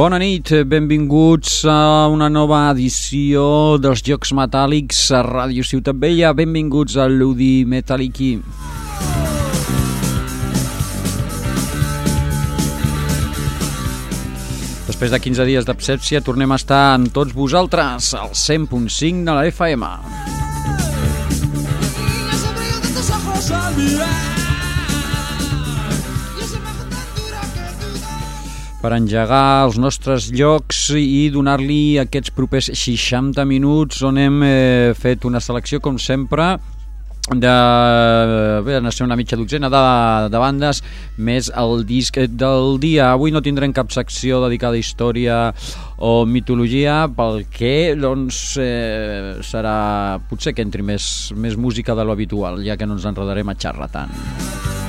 Bona nit, benvinguts a una nova edició dels Jocs Metàl·lics a Ràdio Ciutat Vella. Benvinguts a l'Udi Metallici. Després de 15 dies d'absència tornem a estar amb tots vosaltres al 100.5 de la FM. Y per engegar els nostres llocs i donar-li aquests propers 60 minuts on hem eh, fet una selecció, com sempre, de bé, han ser una mitja dotzena de, de bandes més el disc del dia. Avui no tindrem cap secció dedicada a història o mitologia pel que doncs eh, serà potser que entri més, més música de lo habitual ja que no ens enredarem a xerrar tant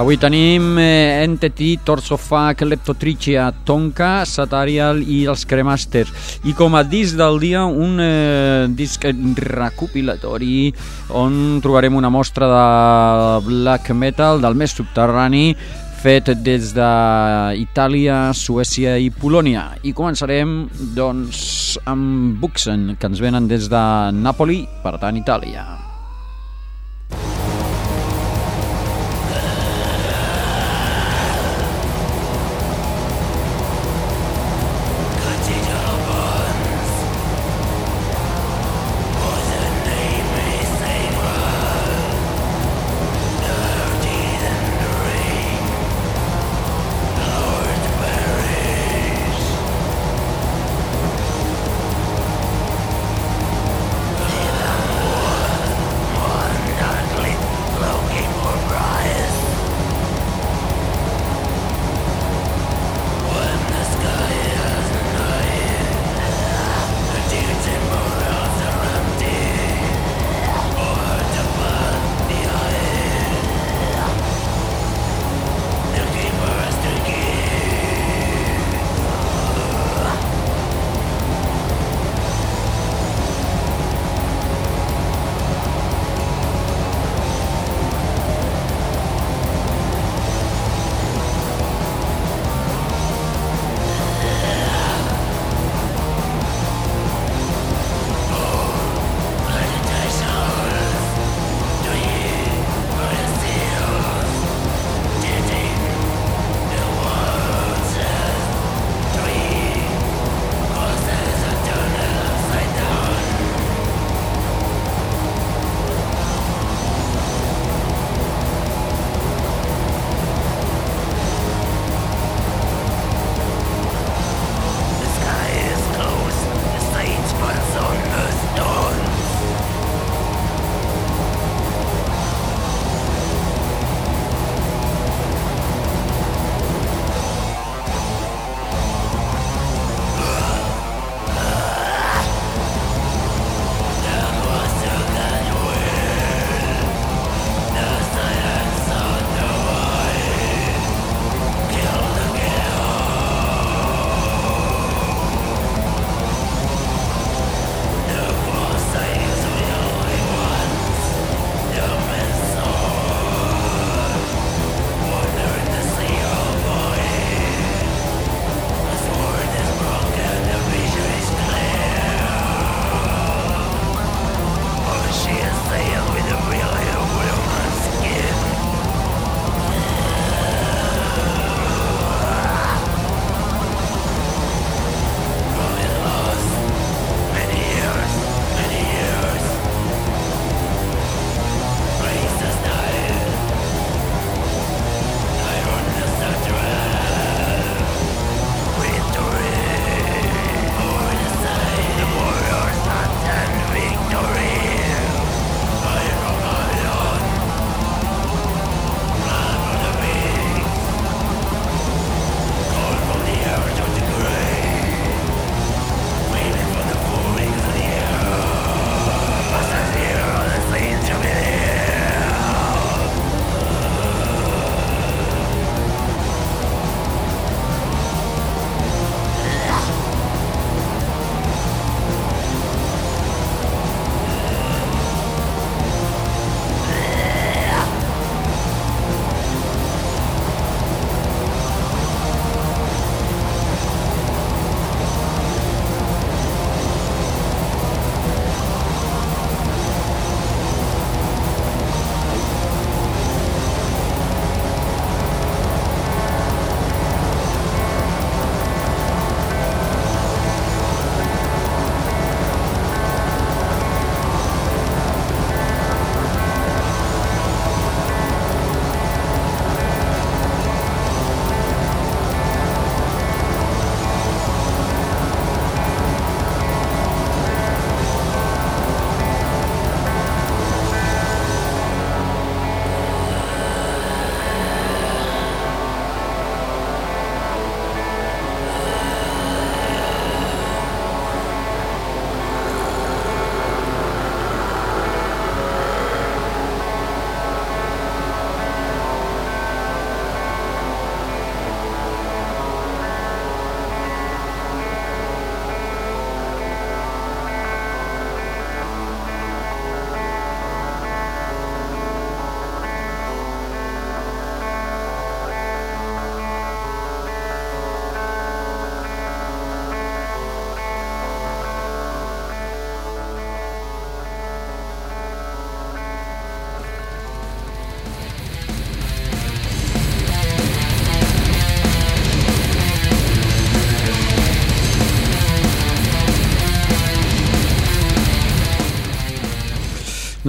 Avui tenim eh, Entity, Torsofac, Leptotrichia, Tonka, Satarial i els Cremaster. I com a disc del dia, un eh, disc recopilatori on trobarem una mostra de black metal del més subterrani fet des d'Itàlia, Suècia i Polònia. I començarem, doncs, amb Buxen, que ens venen des de Napoli, per tant, Itàlia.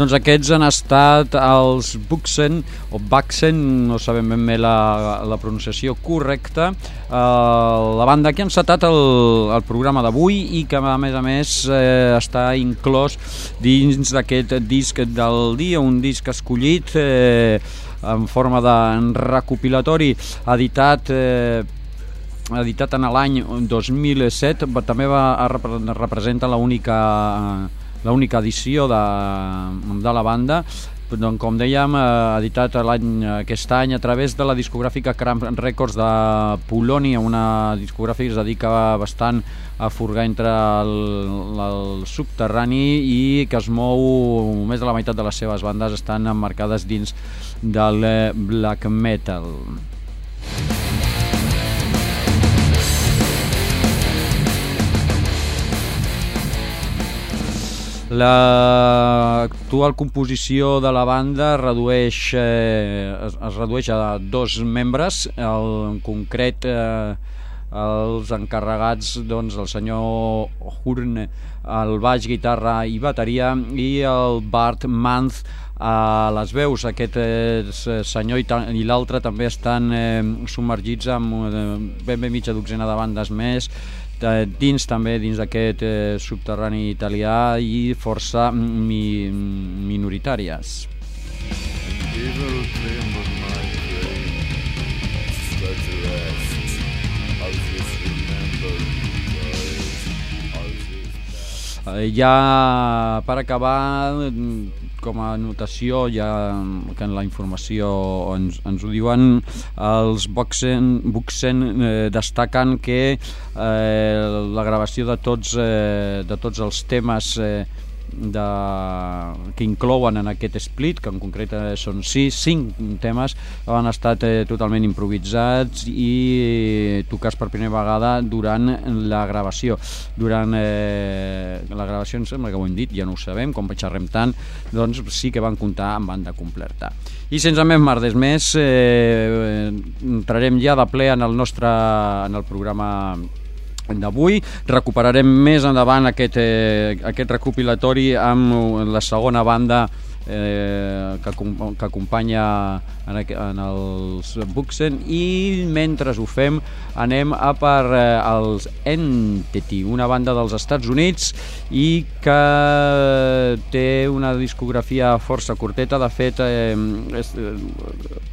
Doncs aquests han estat els Buxen, o Baxen, no sabem ben bé la, la pronunciació correcta, eh, la banda que ha encetat el, el programa d'avui i que a més a més eh, està inclòs dins d'aquest disc del dia, un disc escollit eh, en forma de recopilatori editat eh, editat en l'any 2007 també va, representa l'única l'única edició de, de la banda doncs, com dèiem, eh, editat l'any aquest any a través de la discogràfica Cramp Records de Polònia, una discogràfica que es dedica bastant a furgar entre el, el subterrani i que es mou més de la meitat de les seves bandes estan emmarcades dins del black metal. L'actual composició de la banda redueix, eh, es, redueix a dos membres, el, en concret eh, els encarregats, doncs, el senyor Hurn, el baix, guitarra i bateria, i el Bart Manth a les veus. Aquest eh, senyor i, i l'altre també estan eh, submergits amb eh, ben bé mitja dotzena de bandes més, dins també dins d'aquest eh, subterrani italià i força mi, minoritàries. Eh, ja per acabar com a notació ja que en la informació ens, ens ho diuen els Buxen, Buxen eh, destaquen que eh, la gravació de tots, eh, de tots els temes eh, de, que inclouen en aquest split, que en concret eh, són 6, 5 temes, han estat eh, totalment improvisats i tocats per primera vegada durant la gravació. Durant eh, la gravació, em sembla que ho hem dit, ja no ho sabem, com xerrem tant, doncs sí que van comptar amb banda completa. I sense més mardes més, eh, entrarem ja de ple en el nostre en el programa d'avui. Recuperarem més endavant aquest, eh, aquest recopilatori amb la segona banda eh, que, que acompanya en, en els Buxen i mentre ho fem anem a per eh, els Entity, una banda dels Estats Units i que té una discografia força curteta, de fet eh, és, eh,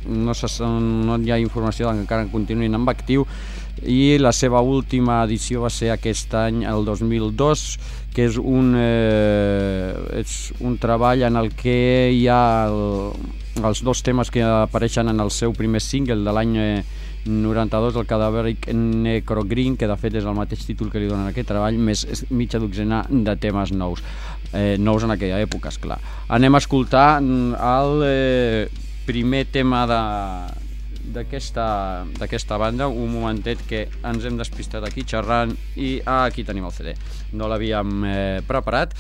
no, se, no hi ha informació que encara continuïn amb actiu i la seva última edició va ser aquest any, el 2002, que és un, eh, és un treball en el que hi ha el, els dos temes que apareixen en el seu primer single de l'any 92, el cadàveric Necrogreen, que de fet és el mateix títol que li donen a aquest treball, més mitja dotzena de temes nous. Eh, nous en aquella època, és clar. Anem a escoltar el eh, primer tema de, d'aquesta banda, un momentet que ens hem despistat aquí xerrant i ah, aquí tenim el CD. No l'havíem eh, preparat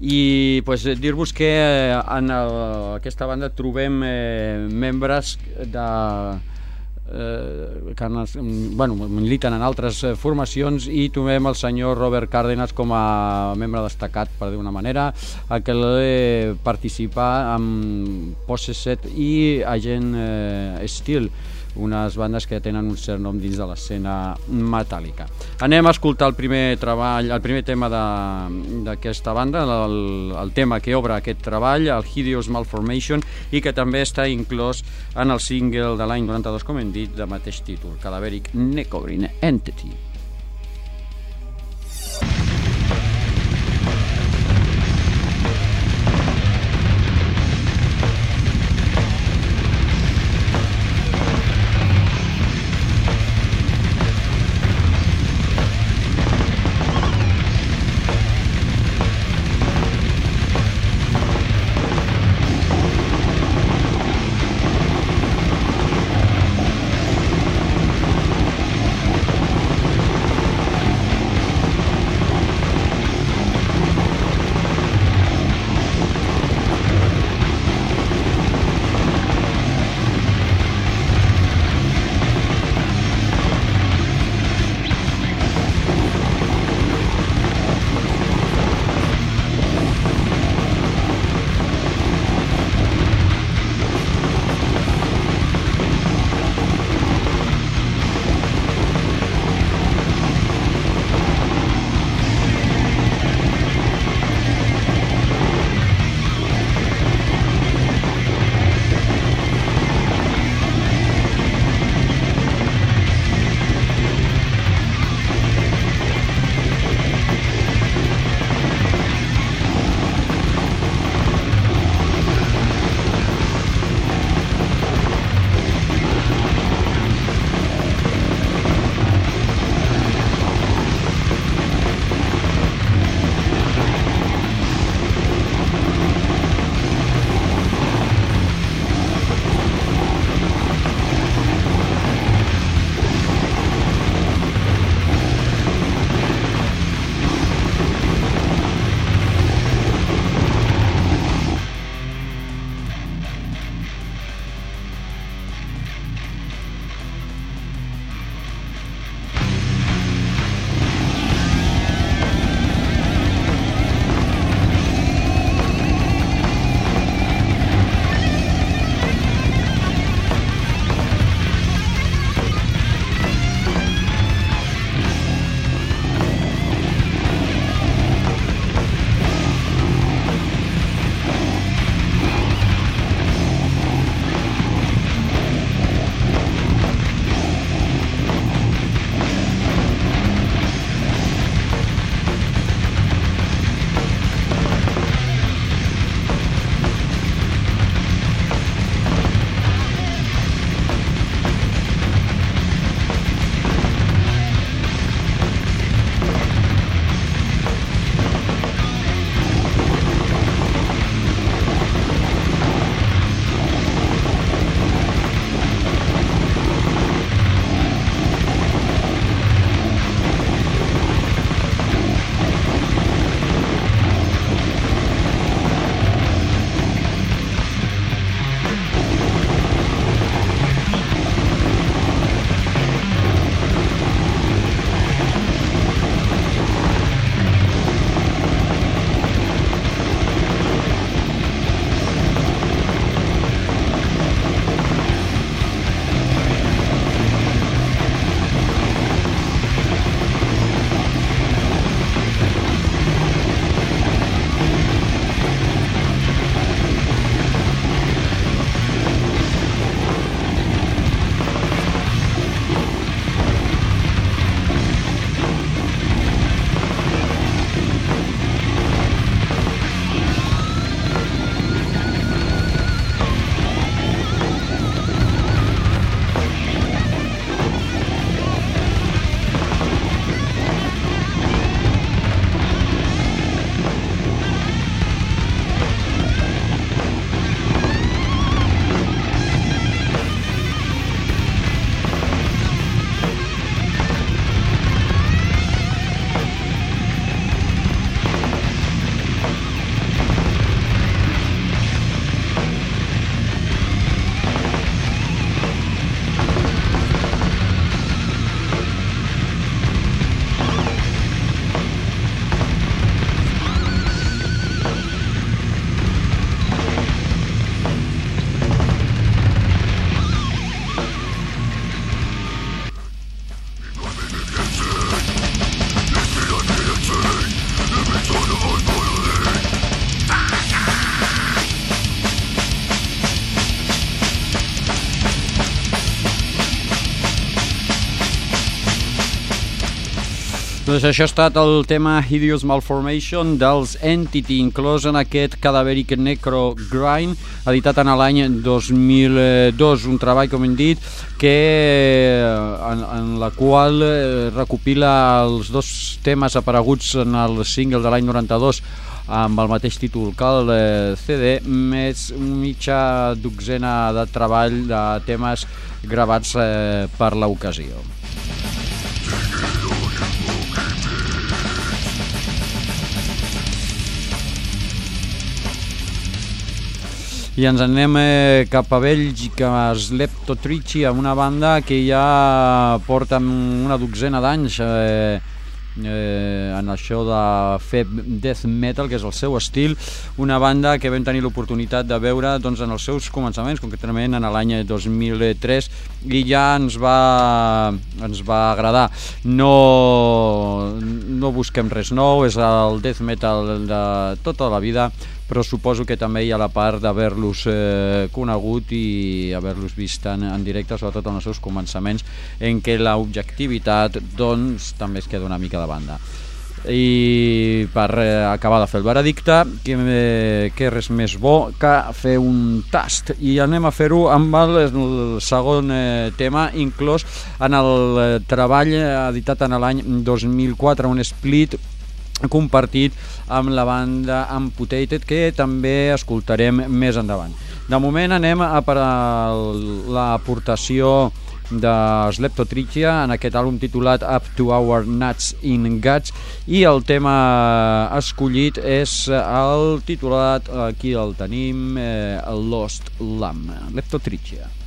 i pues, dir-vos que eh, en el, aquesta banda trobem eh, membres de eh, que han, bueno, militen en altres eh, formacions i trobem el senyor Robert Cárdenas com a membre destacat, per dir una manera, a que participa amb Possesset i Agent eh, Steel unes bandes que tenen un cert nom dins de l'escena metàl·lica. Anem a escoltar el primer treball, el primer tema d'aquesta banda, el, el tema que obre aquest treball, el Hideous Malformation, i que també està inclòs en el single de l'any 92, com hem dit, de mateix títol, Cadaveric Necogrine Entity. Doncs això ha estat el tema Hideous Malformation dels Entity, inclòs en aquest Cadaveric Necro Grind, editat en l'any 2002, un treball, com hem dit, que en, en la qual eh, recopila els dos temes apareguts en el single de l'any 92 amb el mateix títol que el eh, CD, més mitja dotzena de treball de temes gravats eh, per l'ocasió. I ens anem eh, cap a Bèlgica, a Sleptotrici, amb una banda que ja porta una dotzena d'anys eh, eh, en això de fer death metal, que és el seu estil, una banda que vam tenir l'oportunitat de veure doncs, en els seus començaments, concretament en l'any 2003, i ja ens va, ens va agradar. No, no busquem res nou, és el death metal de tota la vida, però suposo que també hi ha la part d'haver-los eh, conegut i haver-los vist en, en directe, sobretot en els seus començaments, en què l'objectivitat doncs, també es queda una mica de banda. I per eh, acabar de fer el veredicte que, eh, que res més bo que fer un tast. I anem a fer-ho amb el, el segon eh, tema inclòs en el eh, treball editat en l'any 2004 un split compartit amb la banda Amputated que també escoltarem més endavant. De moment anem a per l'aportació de Sleptotrichia en aquest àlbum titulat Up to Our Nuts in Guts i el tema escollit és el titulat, aquí el tenim, eh, Lost Lamb, Leptotrichia.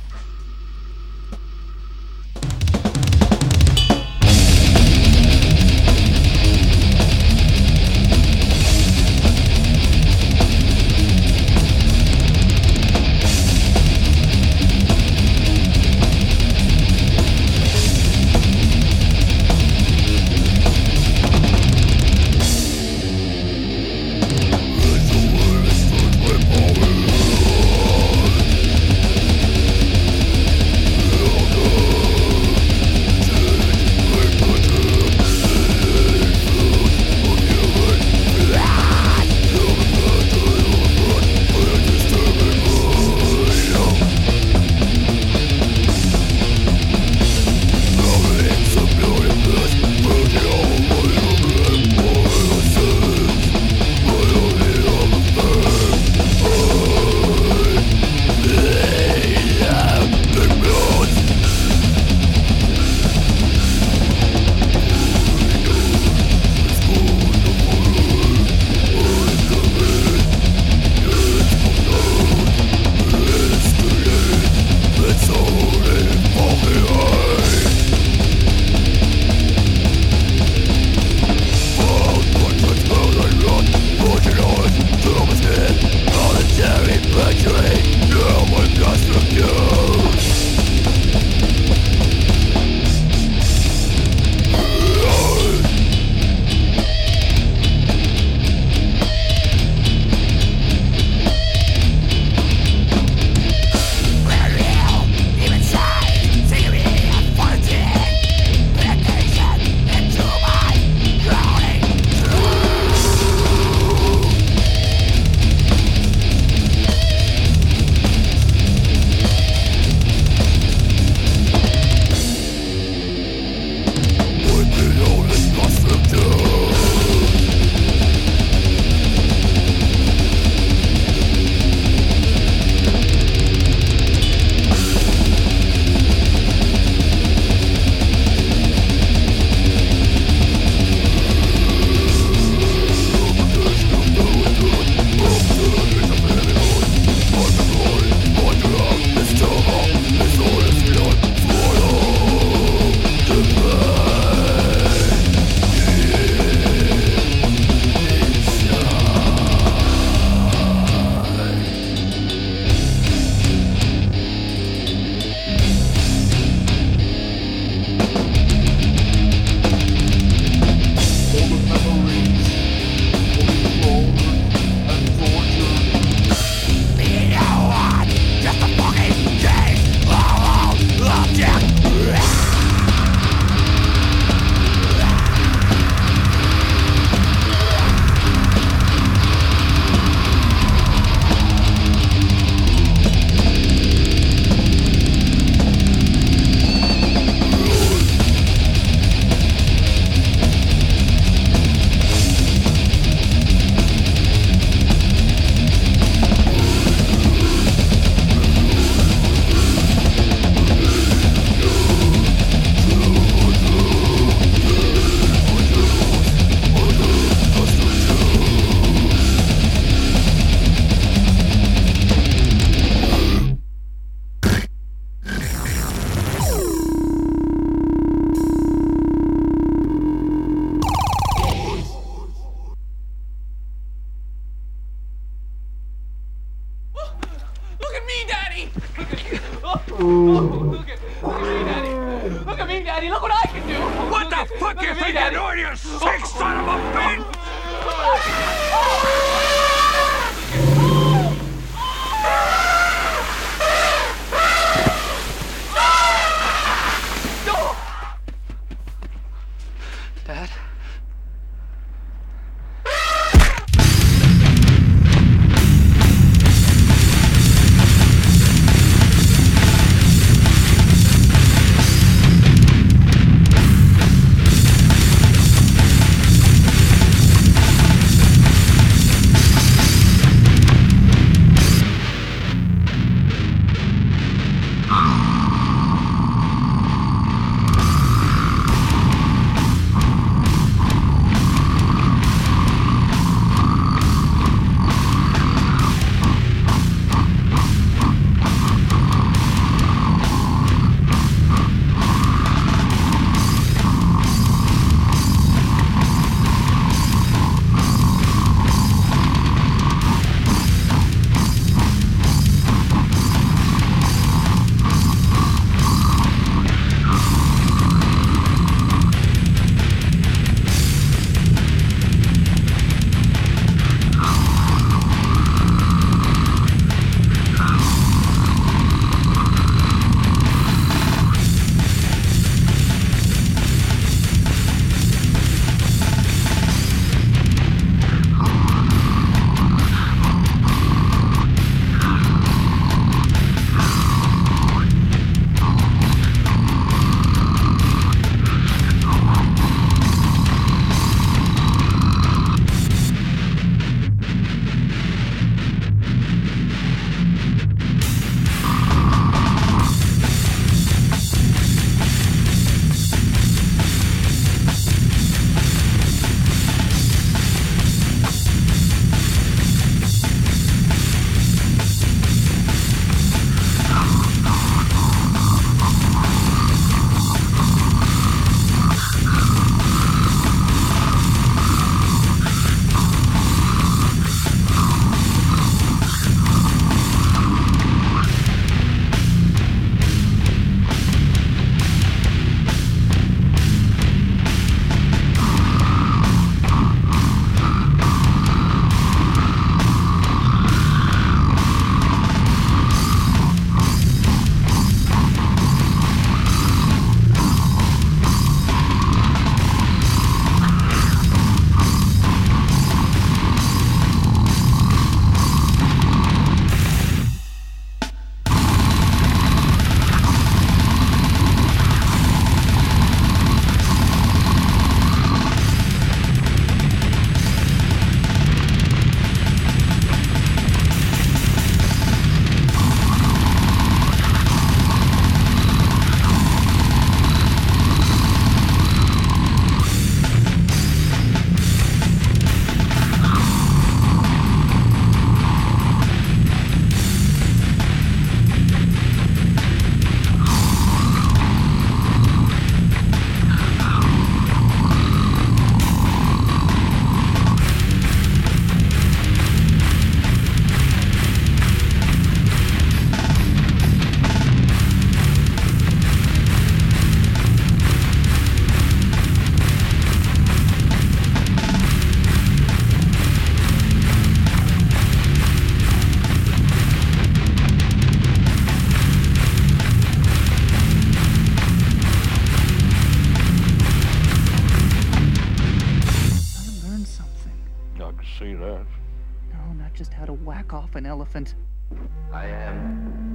Big son of a off an elephant. I am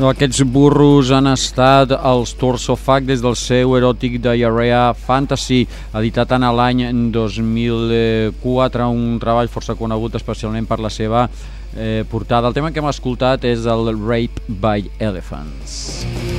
Aquests burros han estat els Torsofac des del seu eròtic Diarrhea Fantasy, editat en l'any 2004, un treball força conegut especialment per la seva eh, portada. El tema que hem escoltat és el Rape by Elephants.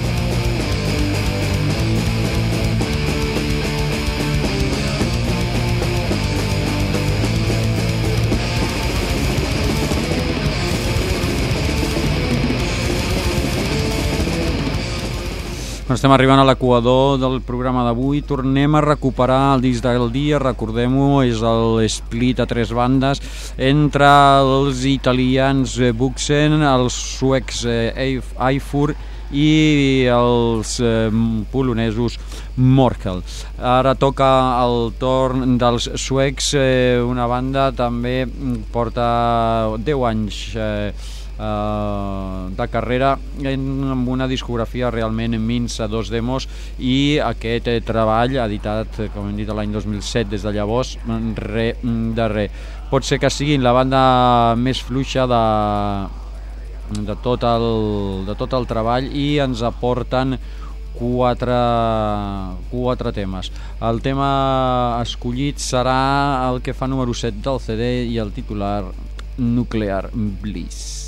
Bueno, estem arribant a l'equador del programa d'avui. Tornem a recuperar el disc del dia, recordem-ho, és el split a tres bandes entre els italians eh, Buxen, els suecs eh, Eif- Eifur i els eh, polonesos Morkel. Ara toca el torn dels suecs, una banda també porta 10 anys eh, eh, de carrera en, amb una discografia realment minsa, dos demos i aquest eh, treball editat, eh, com hem dit, l'any 2007 des de llavors, re de re. Pot ser que siguin la banda més fluixa de, de, tot el, de tot el treball i ens aporten quatre, quatre temes. El tema escollit serà el que fa número 7 del CD i el titular Nuclear Bliss.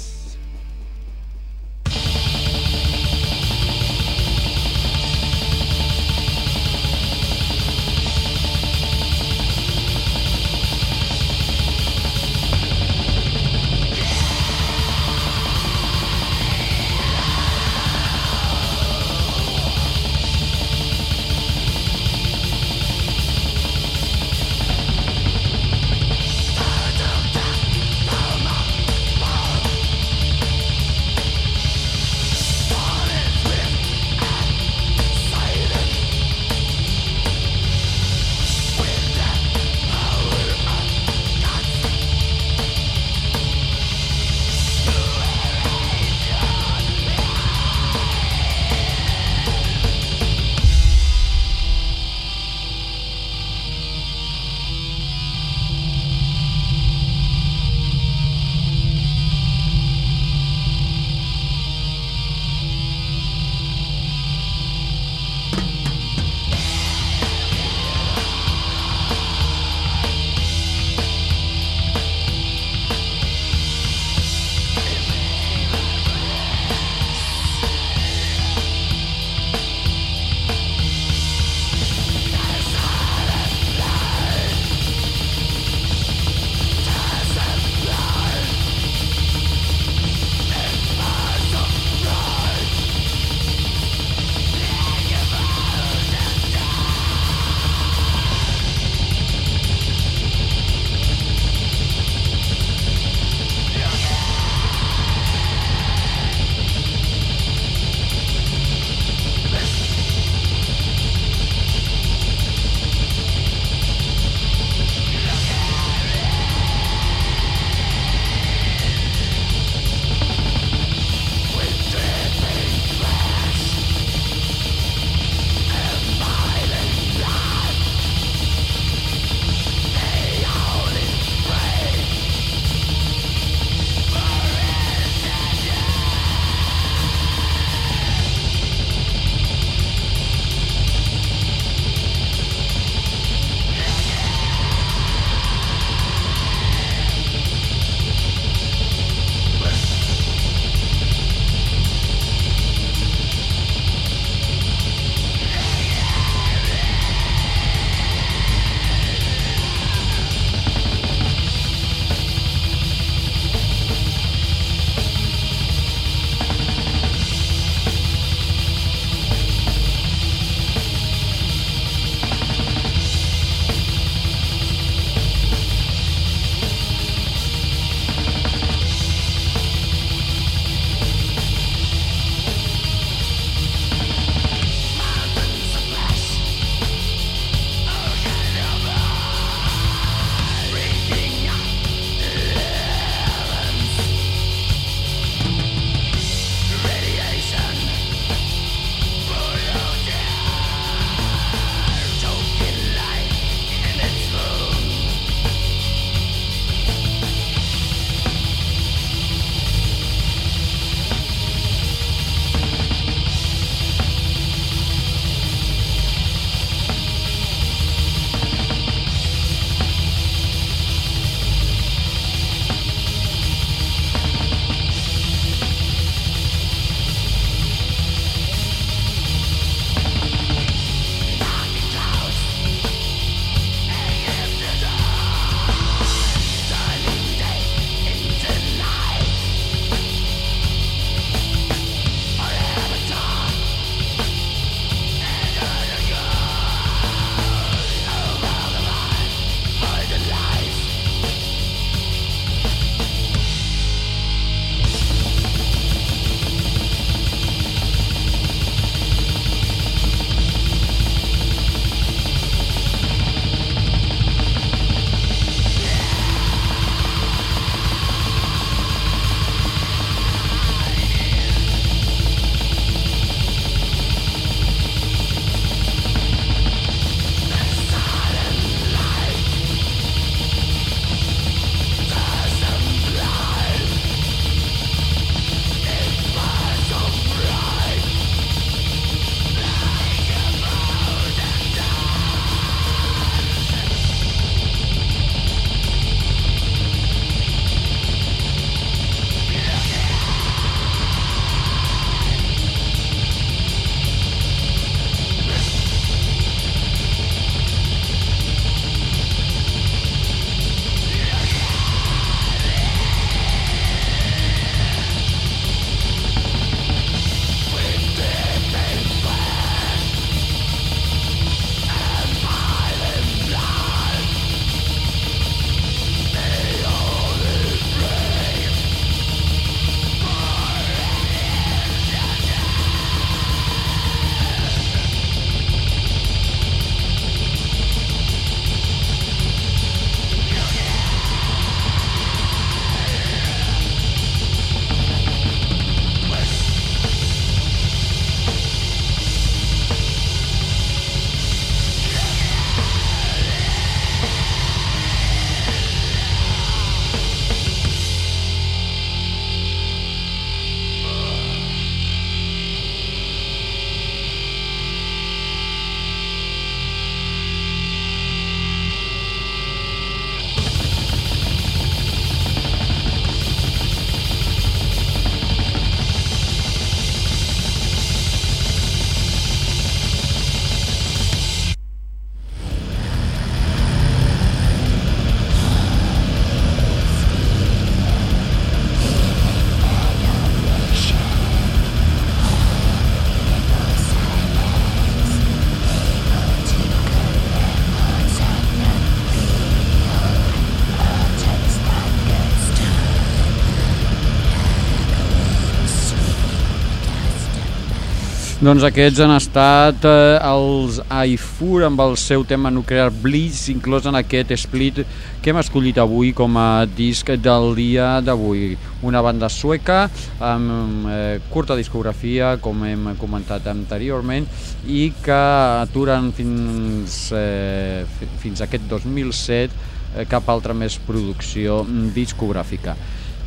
Doncs aquests han estat eh, els Aifur amb el seu tema Nuclear Bliss, inclòs en aquest split que hem escollit avui com a disc del dia d'avui. Una banda sueca amb eh, curta discografia, com hem comentat anteriorment, i que aturen fins, eh, fi- fins aquest 2007 eh, cap altra més producció discogràfica.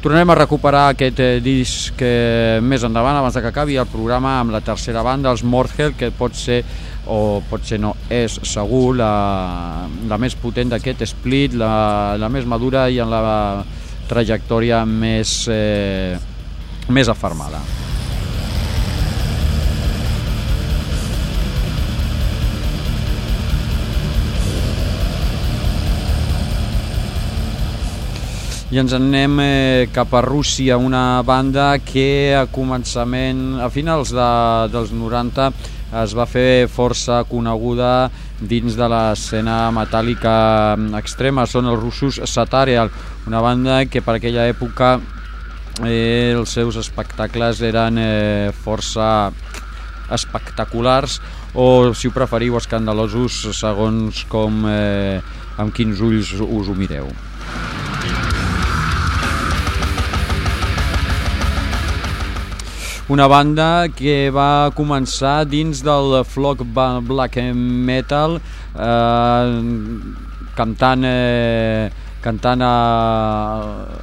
Tornarem a recuperar aquest eh, disc eh, més endavant, abans que acabi el programa, amb la tercera banda, els Mordhel, que pot ser, o pot ser no, és segur la, la més potent d'aquest split, la, la més madura i en la trajectòria més, eh, més afermada. I ens en anem eh, cap a Rússia, una banda que a començament, a finals de, dels 90 es va fer força coneguda dins de l'escena metàl·lica extrema, són els russos Satarial, una banda que per aquella època eh, els seus espectacles eren eh, força espectaculars o, si ho preferiu, escandalosos segons com eh, amb quins ulls us ho mireu. Una banda que va començar dins del flock black metal eh, cantant eh, cantant a,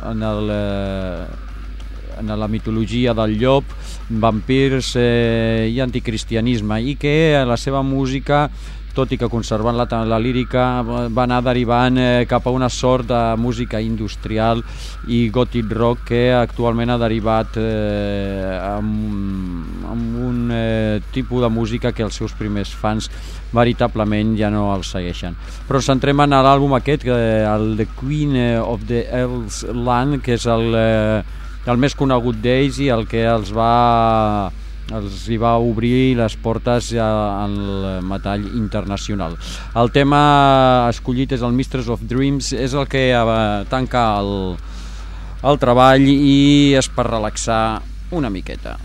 en, el, eh, en la mitologia del llop vampirs eh, i anticristianisme i que la seva música tot i que conservant la, la lírica va anar derivant eh, cap a una sort de música industrial i gothic rock que actualment ha derivat eh, amb, amb un eh, tipus de música que els seus primers fans veritablement ja no el segueixen. Però centrem en l'àlbum aquest, eh, el The Queen of the Elves Land, que és el, eh, el més conegut d'ells i el que els va els hi va obrir les portes al metall internacional. El tema escollit és el Mistress of Dreams, és el que eh, tanca el, el treball i és per relaxar una miqueta.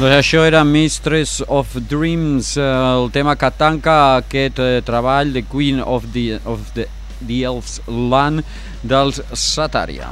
Doncs això era Mistress of Dreams, el tema que tanca aquest eh, treball de Queen of the, of the, the Elves Land dels Sataria.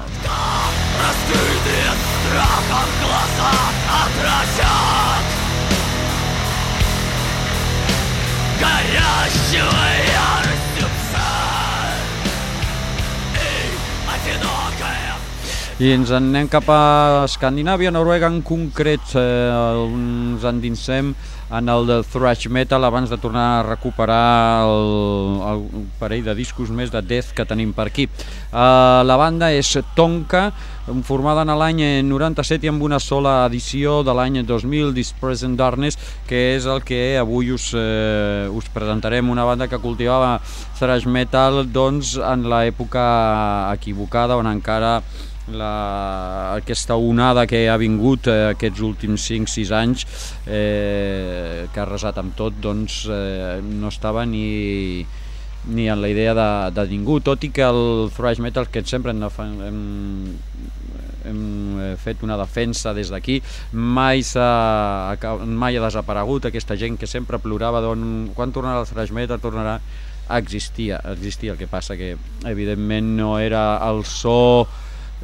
I ens en anem cap a Escandinàvia, Noruega en concret, eh, ens endinsem en el del thrash metal abans de tornar a recuperar el, el parell de discos més de death que tenim per aquí. Uh, la banda és Tonka, formada en l'any 97 i amb una sola edició de l'any 2000, This Present Darkness, que és el que avui us, eh, us presentarem, una banda que cultivava thrash metal doncs, en l'època equivocada, on encara la, aquesta onada que ha vingut eh, aquests últims 5-6 anys eh, que ha resat amb tot doncs eh, no estava ni, ni en la idea de, de ningú tot i que el thrash metal que sempre hem, hem, hem eh, fet una defensa des d'aquí mai, mai ha desaparegut aquesta gent que sempre plorava don, quan tornarà el thrash metal tornarà existia, existia el que passa que evidentment no era el so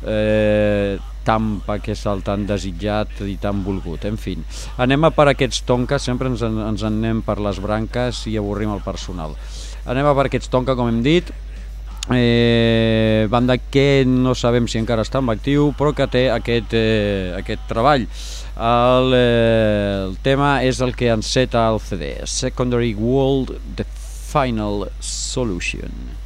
eh, tan que és el tan desitjat i tan volgut, en fi anem a per aquests tonques, sempre ens, en, ens en anem per les branques i avorrim el personal. Anem a per aquests tonques com hem dit. Eh, banda que no sabem si encara està en actiu però que té aquest, eh, aquest treball. El, eh, el tema és el que enceta el CD Secondary World The Final Solution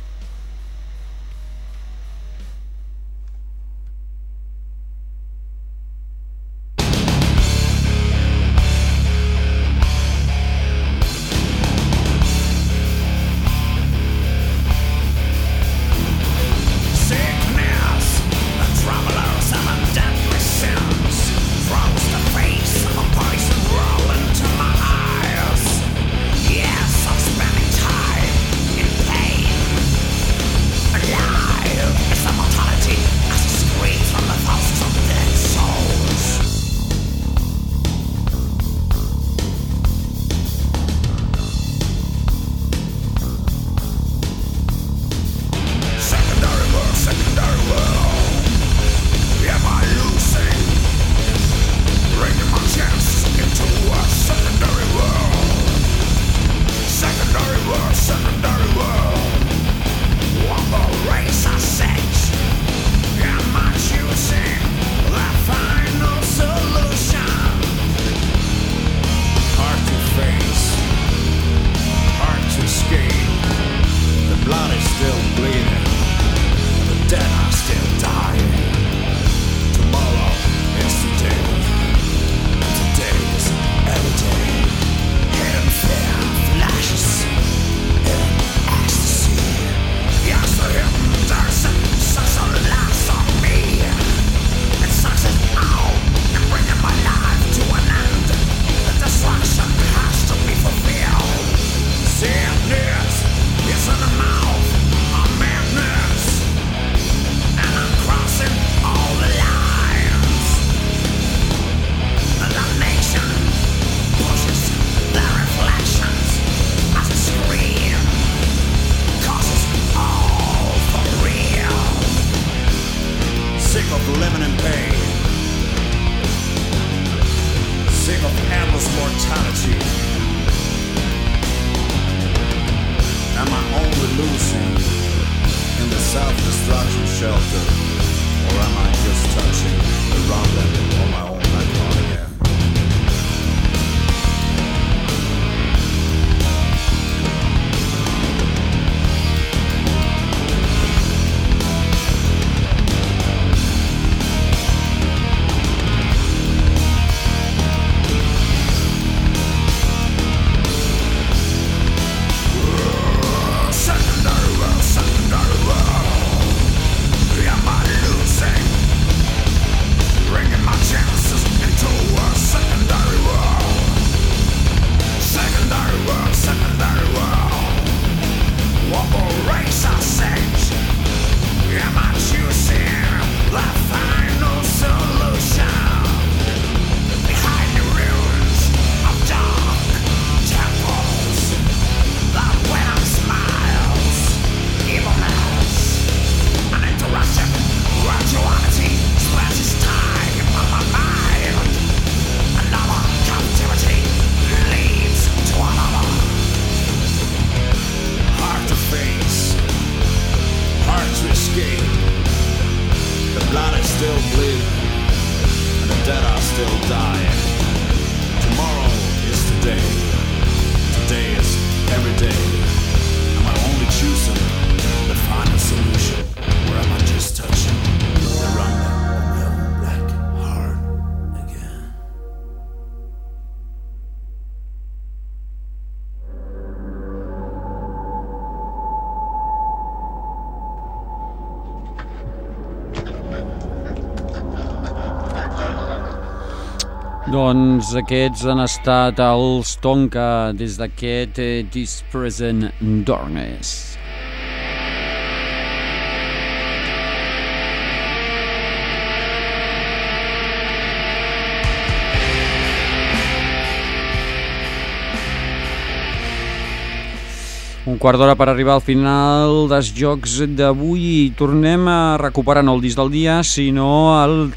Doncs aquests han estat els Tonka des d'aquest eh, This Present Darkness. Un quart d'hora per arribar al final dels jocs d'avui i tornem a recuperar no el disc del dia, sinó el-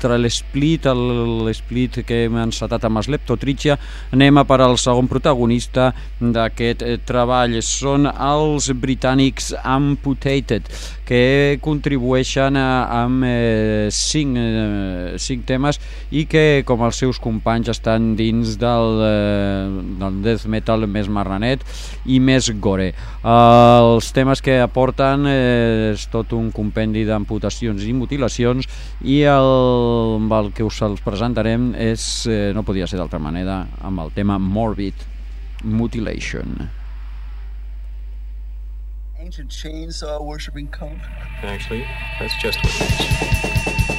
l'Split que hem encetat amb Sleptotritxia. Anem a per al segon protagonista d'aquest treball. Són els britànics Amputated, que contribueixen a, amb eh, cinc, eh, cinc temes i que, com els seus companys, estan dins del, eh, del death metal més marranet i més gore. Els temes que aporten eh, és tot un compendi d'amputacions i mutilacions i el, amb el que us els presentarem és, eh, no podia ser d'altra manera, amb el tema Morbid Mutilation. Ancient chainsaw worshipping cult. Actually, that's just what it is.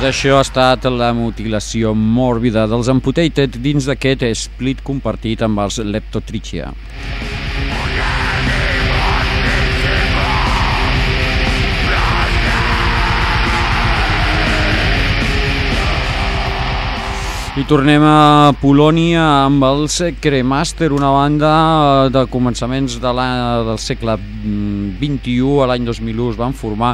Doncs això ha estat la mutilació mòrbida dels Amputated dins d'aquest split compartit amb els Leptotrichia. I tornem a Polònia amb els Cremaster, una banda de començaments de la, del segle XXI, a l'any 2001 es van formar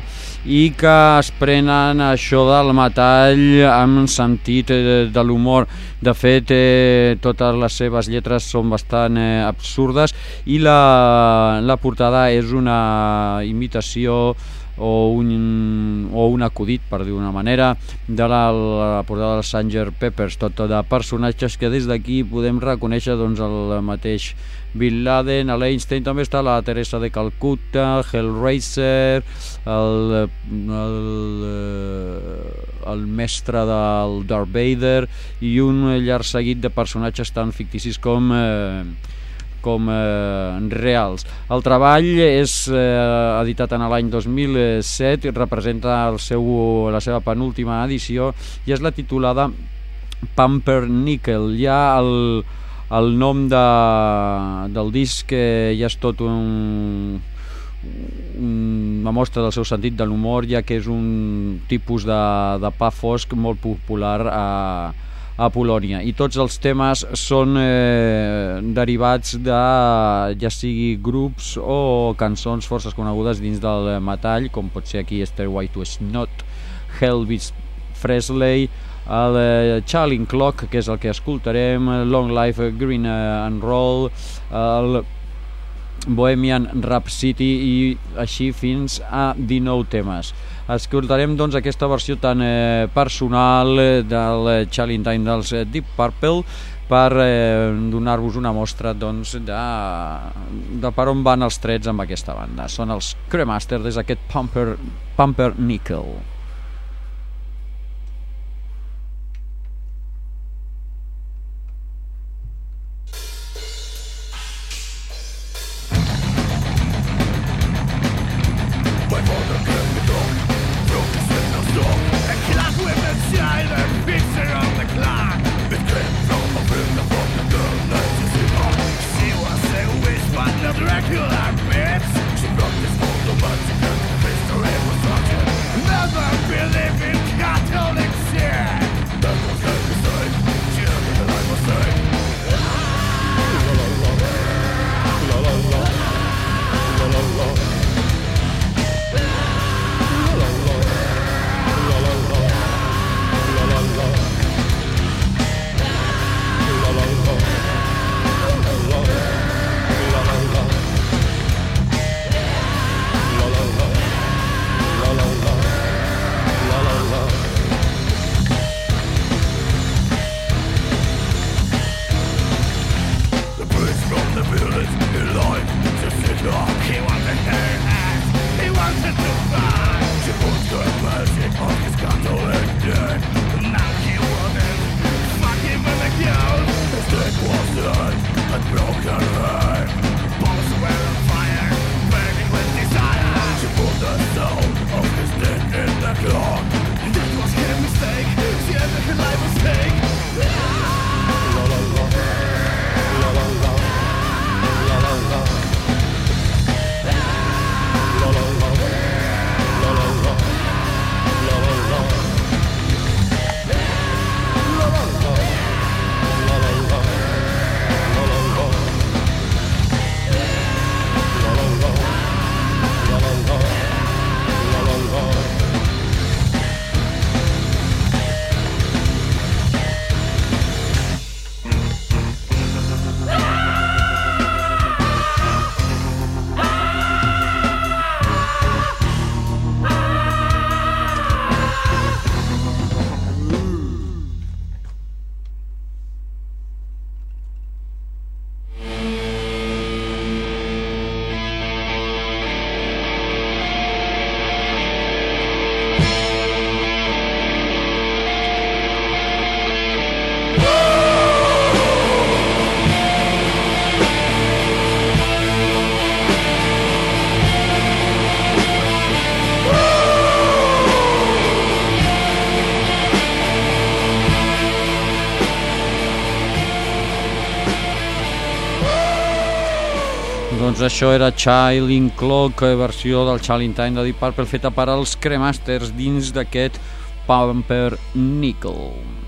i que es prenen això del metall amb sentit eh, de l'humor. De fet, eh, totes les seves lletres són bastant eh, absurdes i la, la portada és una imitació o un, o un acudit, per dir una manera, de la, la portada dels Sanger Peppers, tot de personatges que des d'aquí podem reconèixer doncs, el mateix Bin Laden, l'Einstein també està la Teresa de Calcuta, Hellraiser, el, el, el mestre del Darth Vader i un llarg seguit de personatges tan ficticis com... Eh, com eh, reals. El treball és eh, editat en l'any 2007 i representa el seu, la seva penúltima edició i és la titulada Pumpernickel. Ja el, el nom de, del disc eh, ja és tot un, una mostra del seu sentit de l'humor ja que és un tipus de, de pa fosc molt popular a, a Polònia i tots els temes són eh, derivats de ja sigui grups o cançons forces conegudes dins del metall com pot ser aquí Stairway to Snot Elvis Presley el eh, Charlie Clock que és el que escoltarem Long Life Green and Roll el Bohemian Rhapsody i així fins a 19 temes. Escoltarem doncs aquesta versió tan eh, personal del Challenge Time dels eh, Deep Purple per eh, donar-vos una mostra doncs, de, de per on van els trets amb aquesta banda. Són els Cremaster des d'aquest Pumper, Pumper Nickel. Això era Child Clock, eh, versió del Child Time de Deep Purple feta per als Cremasters dins d'aquest Pumper Nickel.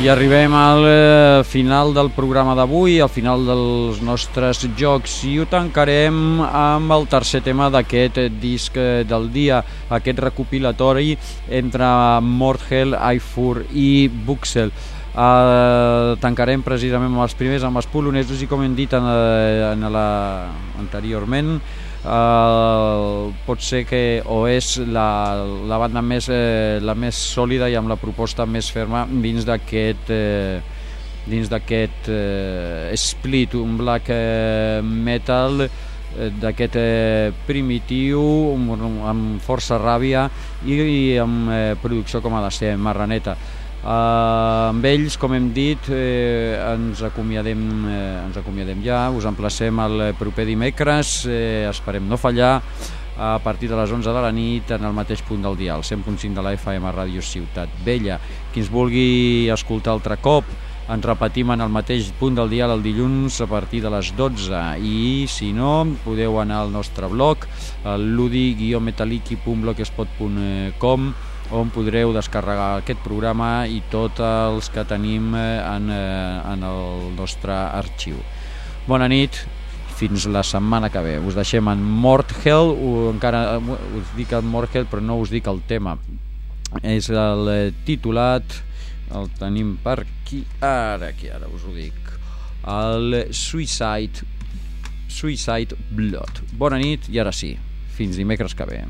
I arribem al eh, final del programa d'avui, al final dels nostres jocs, i ho tancarem amb el tercer tema d'aquest eh, disc eh, del dia, aquest recopilatori entre Mordhell, Eifur i Buxel. Uh, tancarem precisament amb els primers, amb els polonesos, i com hem dit en, eh, en la, anteriorment, Uh, pot ser que o és la, la banda més, eh, la més sòlida i amb la proposta més ferma dins d'aquest eh, dins d'aquest eh, split, un black eh, metal eh, d'aquest eh, primitiu amb, amb força ràbia i, i amb eh, producció com ha de ser, marraneta Uh, amb ells, com hem dit, eh, ens, acomiadem, eh, ens acomiadem ja, us emplacem el proper dimecres, eh, esperem no fallar, a partir de les 11 de la nit en el mateix punt del dial, 100.5 de la FM Ràdio Ciutat Vella. Qui ens vulgui escoltar altre cop, ens repetim en el mateix punt del dial el dilluns a partir de les 12 i si no podeu anar al nostre blog ludi-metaliki.blogspot.com on podreu descarregar aquest programa i tots els que tenim eh, en, eh, en el nostre arxiu. Bona nit, fins la setmana que ve. Us deixem en Mort Hell, encara us dic en Mort Hell però no us dic el tema. És el eh, titulat, el tenim per aquí, ara, aquí, ara us ho dic, el Suicide, Suicide Blood. Bona nit i ara sí, fins dimecres que ve.